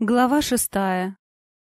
Глава шестая.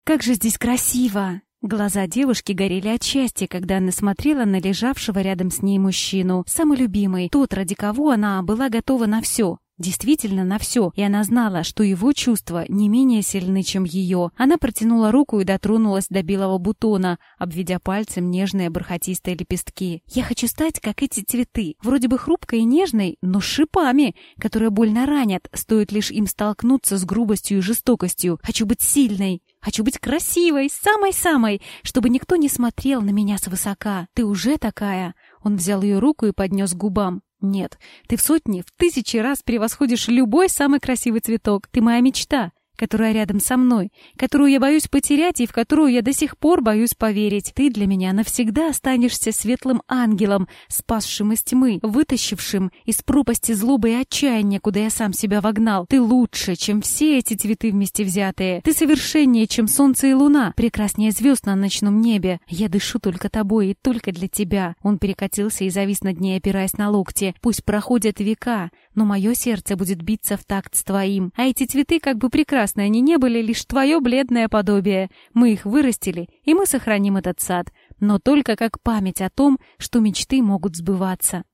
«Как же здесь красиво!» Глаза девушки горели от счастья, когда она смотрела на лежавшего рядом с ней мужчину. Самый любимый, тот, ради кого она была готова на все. Действительно, на все, и она знала, что его чувства не менее сильны, чем ее. Она протянула руку и дотронулась до белого бутона, обведя пальцем нежные бархатистые лепестки. «Я хочу стать, как эти цветы, вроде бы хрупкой и нежной, но шипами, которые больно ранят, стоит лишь им столкнуться с грубостью и жестокостью. Хочу быть сильной, Хочу быть красивой, самой-самой, чтобы никто не смотрел на меня свысока. Ты уже такая. Он взял ее руку и поднес к губам. Нет, ты в сотни, в тысячи раз превосходишь любой самый красивый цветок. Ты моя мечта которая рядом со мной, которую я боюсь потерять и в которую я до сих пор боюсь поверить. Ты для меня навсегда останешься светлым ангелом, спасшим из тьмы, вытащившим из пропасти злобы и отчаяния, куда я сам себя вогнал. Ты лучше, чем все эти цветы вместе взятые. Ты совершеннее, чем солнце и луна, прекраснее звезд на ночном небе. Я дышу только тобой и только для тебя. Он перекатился и завис над ней, опираясь на локти. Пусть проходят века, но мое сердце будет биться в такт с твоим. А эти цветы, как бы прекрасны они не были, лишь твое бледное подобие. Мы их вырастили, и мы сохраним этот сад, но только как память о том, что мечты могут сбываться.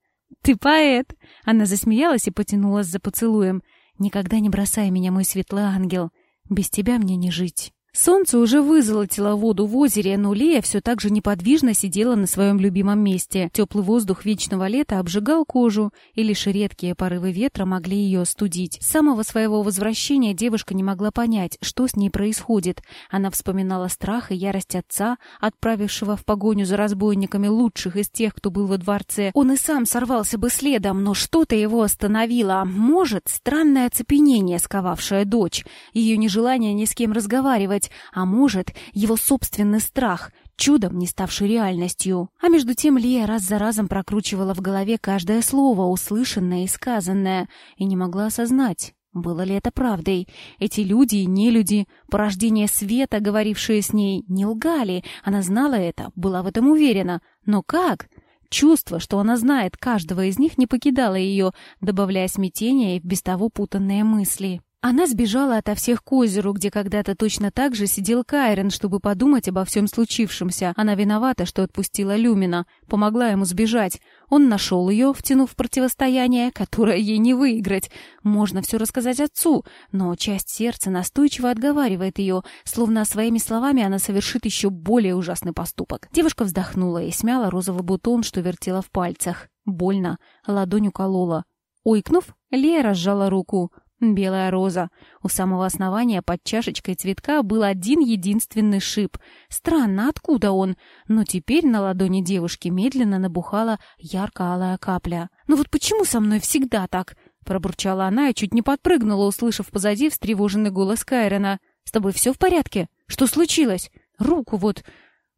«Ты поэт!» Она засмеялась и потянулась за поцелуем. «Никогда не бросай меня, мой светлый ангел. Без тебя мне не жить». Солнце уже вызолотило воду в озере, но Лея все так же неподвижно сидела на своем любимом месте. Теплый воздух вечного лета обжигал кожу, и лишь редкие порывы ветра могли ее остудить. С самого своего возвращения девушка не могла понять, что с ней происходит. Она вспоминала страх и ярость отца, отправившего в погоню за разбойниками лучших из тех, кто был во дворце. Он и сам сорвался бы следом, но что-то его остановило. Может, странное оцепенение, сковавшее дочь, ее нежелание ни с кем разговаривать, сделать, а может, его собственный страх, чудом не ставший реальностью. А между тем Лия раз за разом прокручивала в голове каждое слово, услышанное и сказанное, и не могла осознать, было ли это правдой? Эти люди и нелюди, порождение света, говорившие с ней, не лгали. Она знала это, была в этом уверена. Но как? Чувство, что она знает каждого из них, не покидало ее, добавляя смятения и без того путанные мысли. Она сбежала ото всех к озеру, где когда-то точно так же сидел Кайрен, чтобы подумать обо всем случившемся. Она виновата, что отпустила Люмина, помогла ему сбежать. Он нашел ее, втянув в противостояние, которое ей не выиграть. Можно все рассказать отцу, но часть сердца настойчиво отговаривает ее, словно своими словами она совершит еще более ужасный поступок. Девушка вздохнула и смяла розовый бутон, что вертела в пальцах. Больно, ладонь уколола. Ойкнув, Лея разжала руку — Белая роза. У самого основания под чашечкой цветка был один единственный шип. Странно, откуда он? Но теперь на ладони девушки медленно набухала ярко-алая капля. «Ну вот почему со мной всегда так?» Пробурчала она и чуть не подпрыгнула, услышав позади встревоженный голос Кайрена. «С тобой все в порядке? Что случилось? Руку вот...»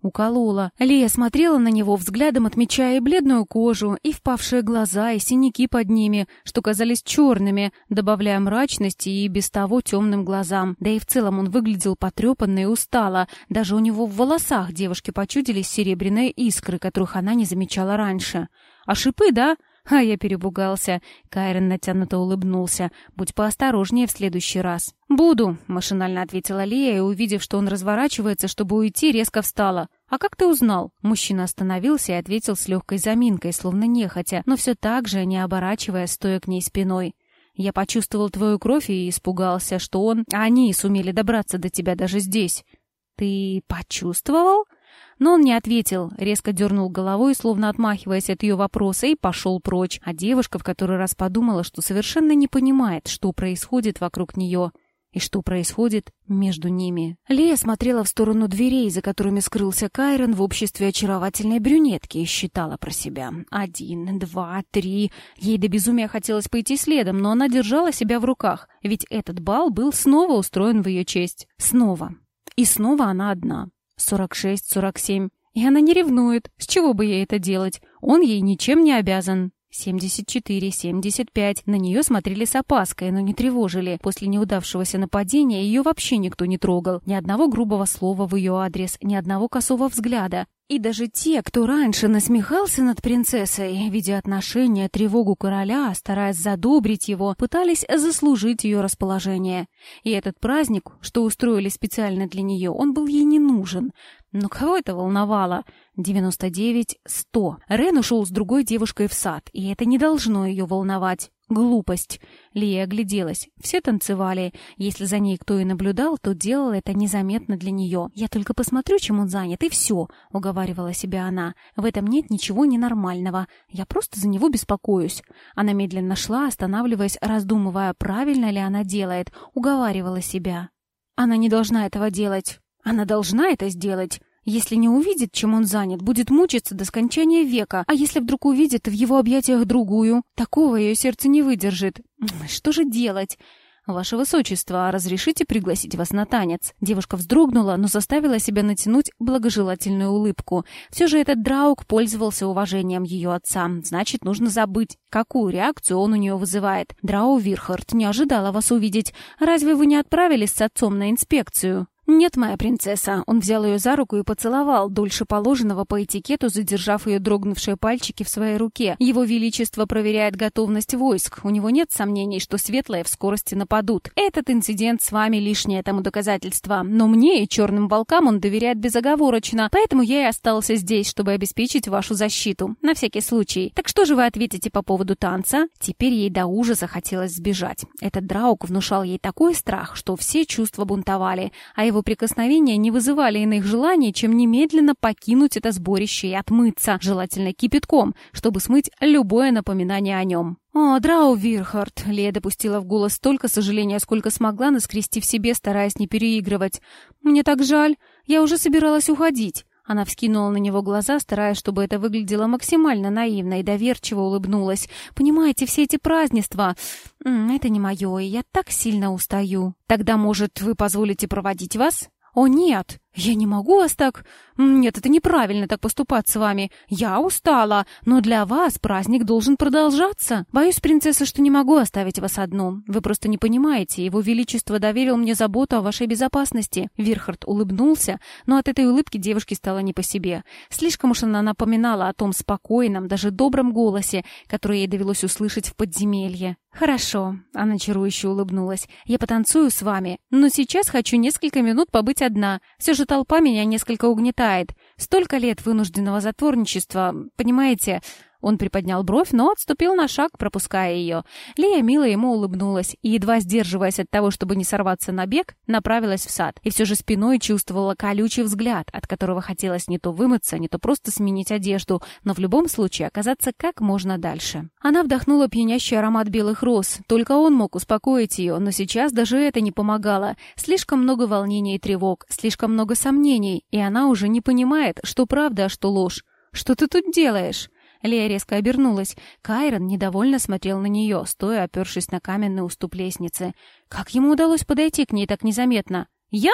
Уколола. Лея смотрела на него взглядом, отмечая и бледную кожу, и впавшие глаза, и синяки под ними, что казались черными, добавляя мрачности и без того темным глазам. Да и в целом он выглядел потрепанно и устало. Даже у него в волосах девушке почудились серебряные искры, которых она не замечала раньше. «А шипы, да?» А я перепугался. Кайрон натянуто улыбнулся. «Будь поосторожнее в следующий раз». «Буду», — машинально ответила Лия, и, увидев, что он разворачивается, чтобы уйти, резко встала. «А как ты узнал?» Мужчина остановился и ответил с легкой заминкой, словно нехотя, но все так же, не оборачивая, стоя к ней спиной. «Я почувствовал твою кровь и испугался, что он... А они сумели добраться до тебя даже здесь». «Ты почувствовал?» Но он не ответил, резко дернул головой, словно отмахиваясь от ее вопроса, и пошел прочь. А девушка в который раз подумала, что совершенно не понимает, что происходит вокруг нее и что происходит между ними. Лея смотрела в сторону дверей, за которыми скрылся Кайрон в обществе очаровательной брюнетки и считала про себя. Один, два, три. Ей до безумия хотелось пойти следом, но она держала себя в руках, ведь этот бал был снова устроен в ее честь. Снова. И снова она одна. Сорок шесть, сорок семь. И она не ревнует. С чего бы ей это делать? Он ей ничем не обязан. Семьдесят четыре, семьдесят пять. На нее смотрели с опаской, но не тревожили. После неудавшегося нападения ее вообще никто не трогал. Ни одного грубого слова в ее адрес, ни одного косого взгляда. И даже те, кто раньше насмехался над принцессой, видя отношения, тревогу короля, стараясь задобрить его, пытались заслужить ее расположение. И этот праздник, что устроили специально для нее, он был ей не нужен. Но кого это волновало? 99-100. Рен ушел с другой девушкой в сад, и это не должно ее волновать. Глупость. Лия огляделась. Все танцевали. Если за ней кто и наблюдал, то делал это незаметно для нее. «Я только посмотрю, чем он занят, и все», — уговаривала себя она. «В этом нет ничего ненормального. Я просто за него беспокоюсь». Она медленно шла, останавливаясь, раздумывая, правильно ли она делает, уговаривала себя. «Она не должна этого делать. Она должна это сделать. Если не увидит, чем он занят, будет мучиться до скончания века, а если вдруг увидит в его объятиях другую, такого ее сердце не выдержит. Что же делать? «Ваше Высочество, разрешите пригласить вас на танец?» Девушка вздрогнула, но заставила себя натянуть благожелательную улыбку. Все же этот Драук пользовался уважением ее отца. Значит, нужно забыть, какую реакцию он у нее вызывает. «Драу Вирхард, не ожидала вас увидеть. Разве вы не отправились с отцом на инспекцию?» «Нет, моя принцесса». Он взял ее за руку и поцеловал, дольше положенного по этикету, задержав ее дрогнувшие пальчики в своей руке. Его Величество проверяет готовность войск. У него нет сомнений, что светлые в скорости нападут. Этот инцидент с вами лишнее тому доказательство. Но мне и черным волкам он доверяет безоговорочно, поэтому я и остался здесь, чтобы обеспечить вашу защиту. На всякий случай. Так что же вы ответите по поводу танца? Теперь ей до ужаса хотелось сбежать. Этот драук внушал ей такой страх, что все чувства бунтовали, а его его прикосновения не вызывали иных желаний, чем немедленно покинуть это сборище и отмыться, желательно кипятком, чтобы смыть любое напоминание о нем. «О, Драу Вирхард!» — Лея допустила в голос столько сожаления, сколько смогла, наскрести в себе, стараясь не переигрывать. «Мне так жаль. Я уже собиралась уходить». Она вскинула на него глаза, стараясь, чтобы это выглядело максимально наивно и доверчиво улыбнулась. «Понимаете, все эти празднества... Это не мое, и я так сильно устаю. Тогда, может, вы позволите проводить вас?» «О, нет! Я не могу вас так...» «Нет, это неправильно так поступать с вами. Я устала, но для вас праздник должен продолжаться. Боюсь, принцесса, что не могу оставить вас одну. Вы просто не понимаете. Его Величество доверил мне заботу о вашей безопасности». Вирхард улыбнулся, но от этой улыбки девушке стало не по себе. Слишком уж она напоминала о том спокойном, даже добром голосе, который ей довелось услышать в подземелье. «Хорошо», — она чарующе улыбнулась. «Я потанцую с вами, но сейчас хочу несколько минут побыть одна. Все же толпа меня несколько угнетает. Столько лет вынужденного затворничества, понимаете, он приподнял бровь, но отступил на шаг, пропуская ее. Лия мило ему улыбнулась и, едва сдерживаясь от того, чтобы не сорваться на бег, направилась в сад. И все же спиной чувствовала колючий взгляд, от которого хотелось не то вымыться, не то просто сменить одежду, но в любом случае оказаться как можно дальше. Она вдохнула пьянящий аромат белых роз. Только он мог успокоить ее, но сейчас даже это не помогало. Слишком много волнений и тревог, слишком много сомнений, и она уже не понимает, что правда, а что ложь. «Что ты тут делаешь?» Лея резко обернулась. Кайрон недовольно смотрел на нее, стоя опершись на каменный уступ лестницы. Как ему удалось подойти к ней так незаметно? «Я?»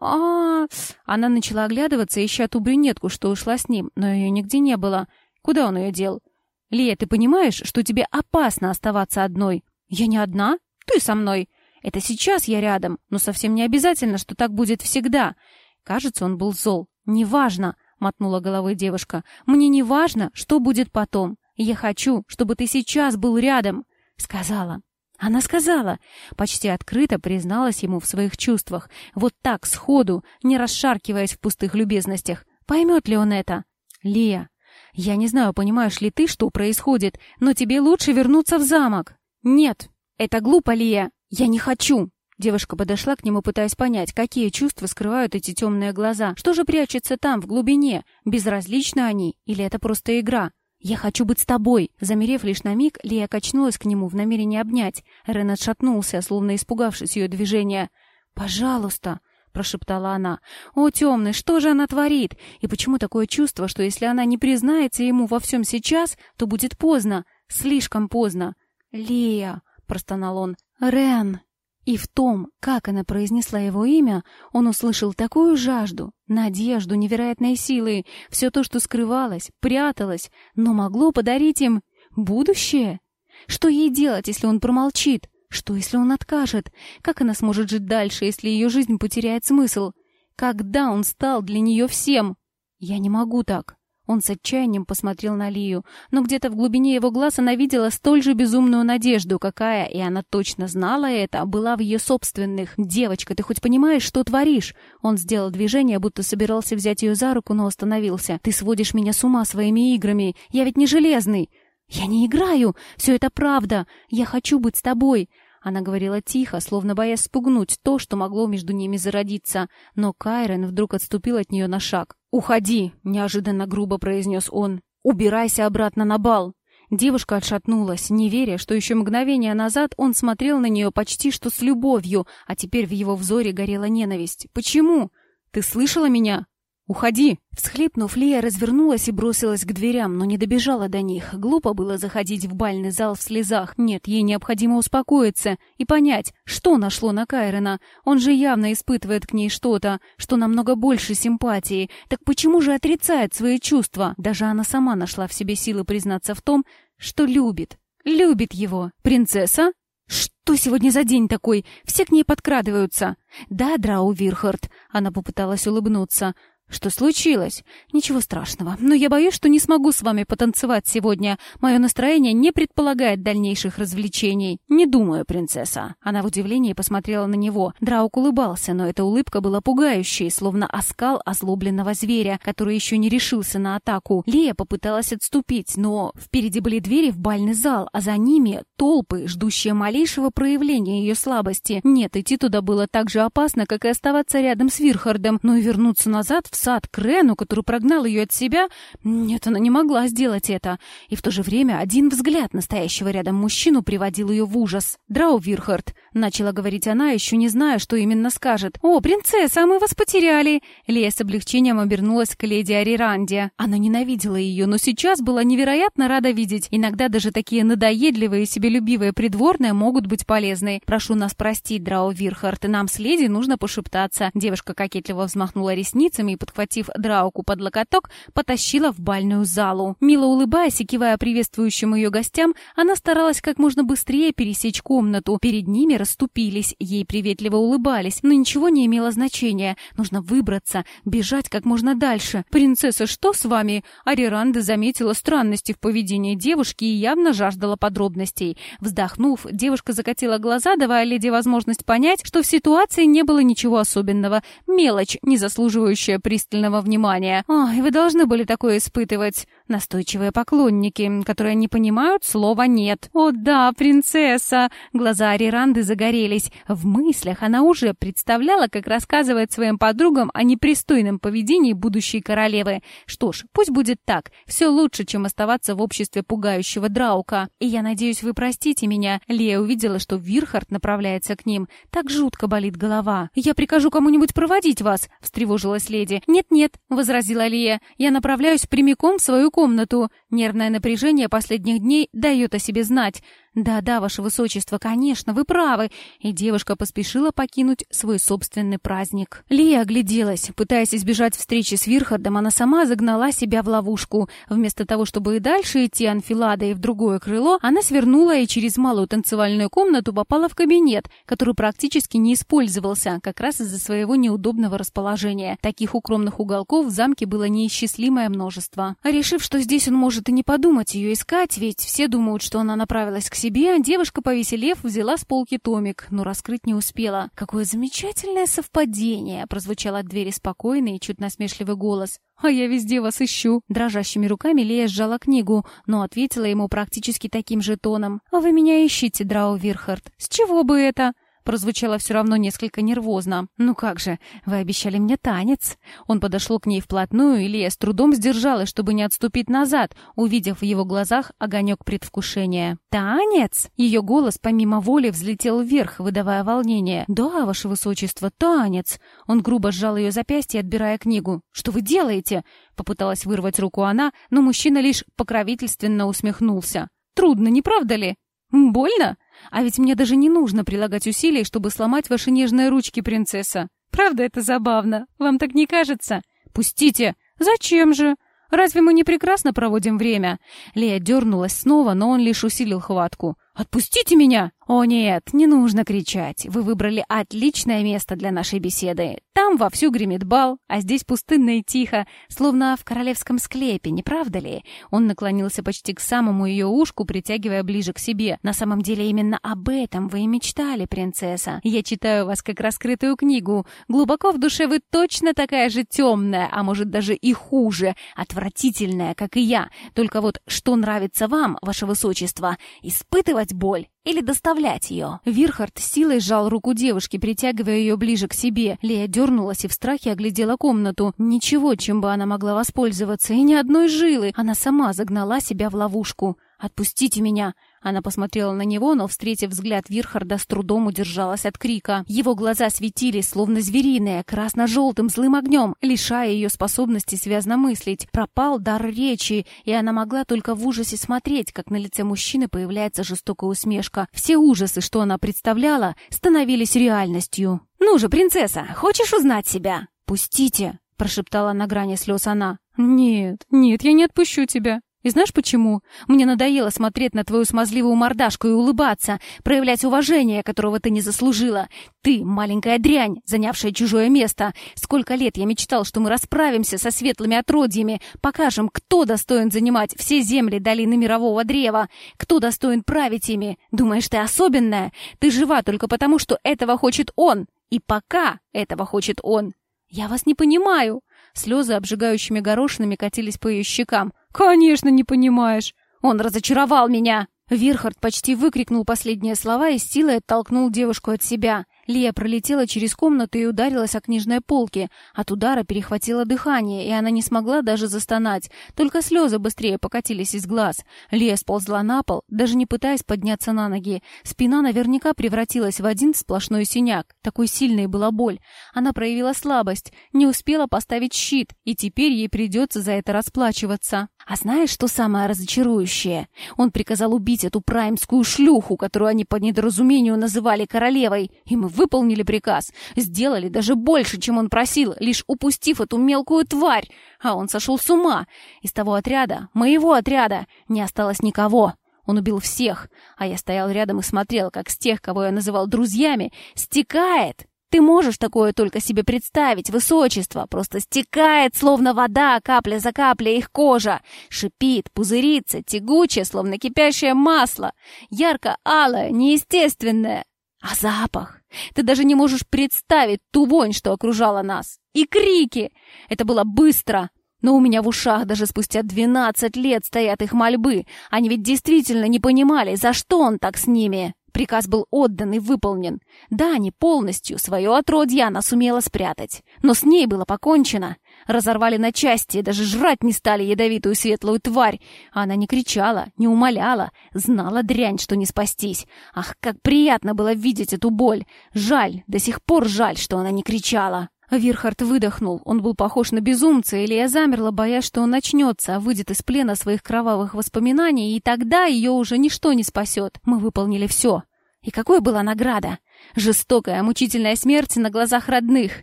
а, Она начала оглядываться, ища ту брюнетку, что ушла с ним, но ее нигде не было. Куда он ее дел? «Лия, ты понимаешь, что тебе опасно оставаться одной?» «Я не одна? Ты со мной!» «Это сейчас я рядом, но совсем не обязательно, что так будет всегда!» Кажется, он был зол. «Неважно!» — мотнула головой девушка. «Мне не важно, что будет потом. Я хочу, чтобы ты сейчас был рядом», — сказала. Она сказала, почти открыто призналась ему в своих чувствах, вот так, сходу, не расшаркиваясь в пустых любезностях. Поймет ли он это? «Лия, я не знаю, понимаешь ли ты, что происходит, но тебе лучше вернуться в замок». «Нет, это глупо, Лия. Я не хочу». Девушка подошла к нему, пытаясь понять, какие чувства скрывают эти темные глаза. Что же прячется там, в глубине? Безразличны они? Или это просто игра? «Я хочу быть с тобой!» Замерев лишь на миг, Лия качнулась к нему в намерении обнять. Рен отшатнулся, словно испугавшись ее движения. «Пожалуйста!» — прошептала она. «О, темный, что же она творит? И почему такое чувство, что если она не признается ему во всем сейчас, то будет поздно, слишком поздно?» «Лия!» — простонал он. «Рен!» И в том, как она произнесла его имя, он услышал такую жажду, надежду, невероятной силы, все то, что скрывалось, пряталось, но могло подарить им будущее. Что ей делать, если он промолчит? Что, если он откажет? Как она сможет жить дальше, если ее жизнь потеряет смысл? Когда он стал для нее всем? «Я не могу так». Он с отчаянием посмотрел на Лию, но где-то в глубине его глаз она видела столь же безумную надежду, какая, и она точно знала это, была в ее собственных. «Девочка, ты хоть понимаешь, что творишь?» Он сделал движение, будто собирался взять ее за руку, но остановился. «Ты сводишь меня с ума своими играми. Я ведь не железный». «Я не играю. Все это правда. Я хочу быть с тобой». Она говорила тихо, словно боясь спугнуть то, что могло между ними зародиться, но Кайрен вдруг отступил от нее на шаг. «Уходи!» — неожиданно грубо произнес он. «Убирайся обратно на бал!» Девушка отшатнулась, не веря, что еще мгновение назад он смотрел на нее почти что с любовью, а теперь в его взоре горела ненависть. «Почему? Ты слышала меня?» «Уходи!» Всхлипнув, Лия развернулась и бросилась к дверям, но не добежала до них. Глупо было заходить в бальный зал в слезах. Нет, ей необходимо успокоиться и понять, что нашло на Кайрена. Он же явно испытывает к ней что-то, что намного больше симпатии. Так почему же отрицает свои чувства? Даже она сама нашла в себе силы признаться в том, что любит. Любит его. Принцесса? «Что сегодня за день такой? Все к ней подкрадываются». «Да, Драу Вирхард», — она попыталась улыбнуться. «Что случилось?» «Ничего страшного. Но я боюсь, что не смогу с вами потанцевать сегодня. Мое настроение не предполагает дальнейших развлечений». «Не думаю, принцесса». Она в удивлении посмотрела на него. Драук улыбался, но эта улыбка была пугающей, словно оскал озлобленного зверя, который еще не решился на атаку. Лия попыталась отступить, но впереди были двери в бальный зал, а за ними толпы, ждущие малейшего проявления ее слабости. Нет, идти туда было так же опасно, как и оставаться рядом с Вирхардом, но и вернуться назад в сад к Рену, который прогнал ее от себя, нет, она не могла сделать это. И в то же время один взгляд настоящего рядом мужчину приводил ее в ужас. «Драу Вирхард», — начала говорить она, еще не зная, что именно скажет. «О, принцесса, мы вас потеряли!» Лея с облегчением обернулась к леди Ариранде. Она ненавидела ее, но сейчас была невероятно рада видеть. Иногда даже такие надоедливые и себелюбивые придворные могут быть полезны. «Прошу нас простить, Драу Вирхард, нам с леди нужно пошептаться». Девушка кокетливо взмахнула ресницами и подхватив Драуку под локоток, потащила в бальную залу. Мило улыбаясь и кивая приветствующим ее гостям, она старалась как можно быстрее пересечь комнату. Перед ними расступились, ей приветливо улыбались, но ничего не имело значения. Нужно выбраться, бежать как можно дальше. «Принцесса, что с вами?» Ариранда заметила странности в поведении девушки и явно жаждала подробностей. Вздохнув, девушка закатила глаза, давая леди возможность понять, что в ситуации не было ничего особенного. Мелочь, не заслуживающая при пристального внимания. «Ой, вы должны были такое испытывать. Настойчивые поклонники, которые не понимают слова «нет». «О да, принцесса!» Глаза Ариранды загорелись. В мыслях она уже представляла, как рассказывает своим подругам о непристойном поведении будущей королевы. Что ж, пусть будет так. Все лучше, чем оставаться в обществе пугающего Драука. И я надеюсь, вы простите меня. Лея увидела, что Вирхард направляется к ним. Так жутко болит голова. «Я прикажу кому-нибудь проводить вас», — встревожилась леди. «Нет-нет», — возразила Лия, — «я направляюсь прямиком в свою комнату. Нервное напряжение последних дней дает о себе знать. «Да-да, ваше высочество, конечно, вы правы!» И девушка поспешила покинуть свой собственный праздник. Лия огляделась. Пытаясь избежать встречи с Вирхардом, она сама загнала себя в ловушку. Вместо того, чтобы и дальше идти анфиладой в другое крыло, она свернула и через малую танцевальную комнату попала в кабинет, который практически не использовался, как раз из-за своего неудобного расположения. Таких укромных уголков в замке было неисчислимое множество. Решив, что здесь он может и не подумать ее искать, ведь все думают, что она направилась к себе, себе, девушка, повеселев, взяла с полки томик, но раскрыть не успела. «Какое замечательное совпадение!» — прозвучал от двери спокойный и чуть насмешливый голос. «А я везде вас ищу!» Дрожащими руками Лея сжала книгу, но ответила ему практически таким же тоном. «А вы меня ищете, Драу Вирхард. С чего бы это?» Прозвучало все равно несколько нервозно. «Ну как же, вы обещали мне танец». Он подошел к ней вплотную, и Лия с трудом сдержалась, чтобы не отступить назад, увидев в его глазах огонек предвкушения. «Танец?» Ее голос помимо воли взлетел вверх, выдавая волнение. «Да, ваше высочество, танец!» Он грубо сжал ее запястье, отбирая книгу. «Что вы делаете?» Попыталась вырвать руку она, но мужчина лишь покровительственно усмехнулся. «Трудно, не правда ли?» «Больно?» А ведь мне даже не нужно прилагать усилий, чтобы сломать ваши нежные ручки, принцесса. Правда это забавно? Вам так не кажется? Пустите! Зачем же? Разве мы не прекрасно проводим время?» Лея дернулась снова, но он лишь усилил хватку. «Отпустите меня!» «О нет, не нужно кричать. Вы выбрали отличное место для нашей беседы. Там вовсю гремит бал, а здесь пустынно и тихо, словно в королевском склепе, не правда ли?» Он наклонился почти к самому ее ушку, притягивая ближе к себе. «На самом деле именно об этом вы и мечтали, принцесса. Я читаю вас как раскрытую книгу. Глубоко в душе вы точно такая же темная, а может даже и хуже, отвратительная, как и я. Только вот что нравится вам, ваше высочество, испытывать боль или доставлять ее. Вирхард силой сжал руку девушки, притягивая ее ближе к себе. Лея дернулась и в страхе оглядела комнату. Ничего, чем бы она могла воспользоваться, и ни одной жилы. Она сама загнала себя в ловушку. «Отпустите меня!» Она посмотрела на него, но, встретив взгляд Вирхарда, с трудом удержалась от крика. Его глаза светились, словно звериные, красно-желтым злым огнем, лишая ее способности связно мыслить. Пропал дар речи, и она могла только в ужасе смотреть, как на лице мужчины появляется жестокая усмешка. Все ужасы, что она представляла, становились реальностью. «Ну же, принцесса, хочешь узнать себя?» «Пустите!» — прошептала на грани слез она. «Нет, нет, я не отпущу тебя. И знаешь почему? Мне надоело смотреть на твою смазливую мордашку и улыбаться, проявлять уважение, которого ты не заслужила. Ты, маленькая дрянь, занявшая чужое место. Сколько лет я мечтал, что мы расправимся со светлыми отродьями, покажем, кто достоин занимать все земли долины мирового древа, кто достоин править ими. Думаешь, ты особенная? Ты жива только потому, что этого хочет он. И пока этого хочет он. Я вас не понимаю. Слезы обжигающими горошинами катились по ее щекам. «Конечно, не понимаешь. Он разочаровал меня!» Вирхард почти выкрикнул последние слова и силой оттолкнул девушку от себя. Лия пролетела через комнату и ударилась о книжной полке. От удара перехватило дыхание, и она не смогла даже застонать. Только слезы быстрее покатились из глаз. Лия сползла на пол, даже не пытаясь подняться на ноги. Спина наверняка превратилась в один сплошной синяк. Такой сильной была боль. Она проявила слабость, не успела поставить щит, и теперь ей придется за это расплачиваться. А знаешь, что самое разочарующее? Он приказал убить эту праймскую шлюху, которую они по недоразумению называли королевой, и мы выполнили приказ, сделали даже больше, чем он просил, лишь упустив эту мелкую тварь. А он сошел с ума. Из того отряда, моего отряда, не осталось никого. Он убил всех, а я стоял рядом и смотрел, как с тех, кого я называл друзьями, стекает ты можешь такое только себе представить, высочество. Просто стекает, словно вода, капля за каплей их кожа. Шипит, пузырится, тягучее, словно кипящее масло. Ярко-алое, неестественное. А запах? Ты даже не можешь представить ту вонь, что окружала нас. И крики! Это было быстро, но у меня в ушах даже спустя двенадцать лет стоят их мольбы. Они ведь действительно не понимали, за что он так с ними. Приказ был отдан и выполнен. Да, не полностью, свое отродье она сумела спрятать. Но с ней было покончено. Разорвали на части, даже жрать не стали ядовитую светлую тварь. Она не кричала, не умоляла, знала дрянь, что не спастись. Ах, как приятно было видеть эту боль. Жаль, до сих пор жаль, что она не кричала. Вирхард выдохнул. Он был похож на безумца, или я замерла, боясь, что он начнется, выйдет из плена своих кровавых воспоминаний, и тогда ее уже ничто не спасет. Мы выполнили все. И какой была награда? Жестокая, мучительная смерть на глазах родных.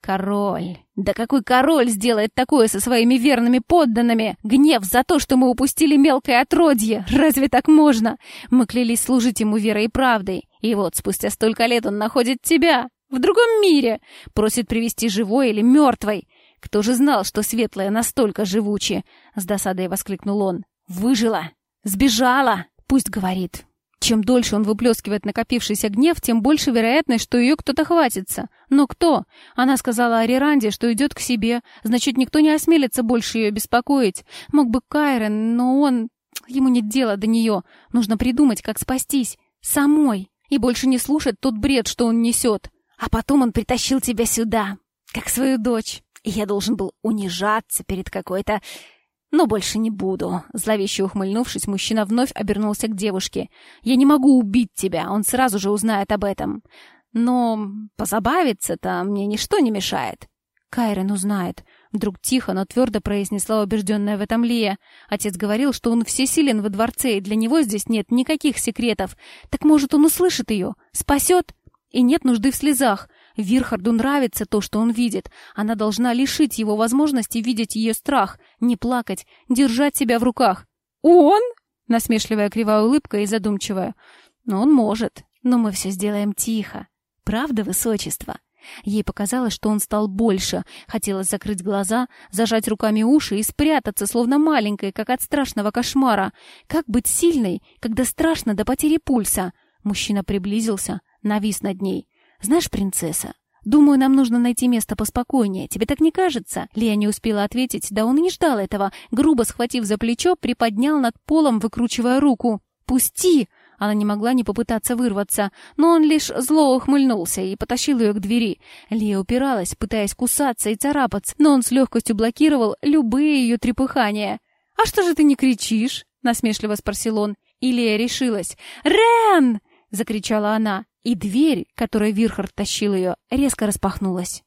Король. Да какой король сделает такое со своими верными подданными? Гнев за то, что мы упустили мелкое отродье. Разве так можно? Мы клялись служить ему верой и правдой. И вот спустя столько лет он находит тебя. В другом мире. Просит привести живой или мертвой. Кто же знал, что светлая настолько живуче? С досадой воскликнул он. Выжила. Сбежала. Пусть говорит. Чем дольше он выплескивает накопившийся гнев, тем больше вероятность, что ее кто-то хватится. Но кто? Она сказала Ариранде, что идет к себе. Значит, никто не осмелится больше ее беспокоить. Мог бы Кайрен, но он... Ему нет дела до нее. Нужно придумать, как спастись. Самой. И больше не слушать тот бред, что он несет. А потом он притащил тебя сюда, как свою дочь. И я должен был унижаться перед какой-то... Но больше не буду. Зловеще ухмыльнувшись, мужчина вновь обернулся к девушке. Я не могу убить тебя, он сразу же узнает об этом. Но позабавиться-то мне ничто не мешает. Кайрен узнает. Вдруг тихо, но твердо произнесла убежденная в этом Лия. Отец говорил, что он всесилен во дворце, и для него здесь нет никаких секретов. Так может, он услышит ее? Спасет? И нет нужды в слезах. Вирхарду нравится то, что он видит. Она должна лишить его возможности видеть ее страх, не плакать, держать себя в руках. «Он?» Насмешливая кривая улыбка и задумчивая. «Но он может. Но мы все сделаем тихо. Правда, высочество?» Ей показалось, что он стал больше. Хотелось закрыть глаза, зажать руками уши и спрятаться, словно маленькой, как от страшного кошмара. Как быть сильной, когда страшно до потери пульса? Мужчина приблизился, навис над ней. «Знаешь, принцесса, думаю, нам нужно найти место поспокойнее. Тебе так не кажется?» Лия не успела ответить, да он и не ждал этого. Грубо схватив за плечо, приподнял над полом, выкручивая руку. «Пусти!» Она не могла не попытаться вырваться, но он лишь зло ухмыльнулся и потащил ее к двери. Лия упиралась, пытаясь кусаться и царапаться, но он с легкостью блокировал любые ее трепыхания. «А что же ты не кричишь?» — насмешливо спросил он. И Лия решилась. «Рен!» — закричала она, и дверь, которой Вирхард тащил ее, резко распахнулась.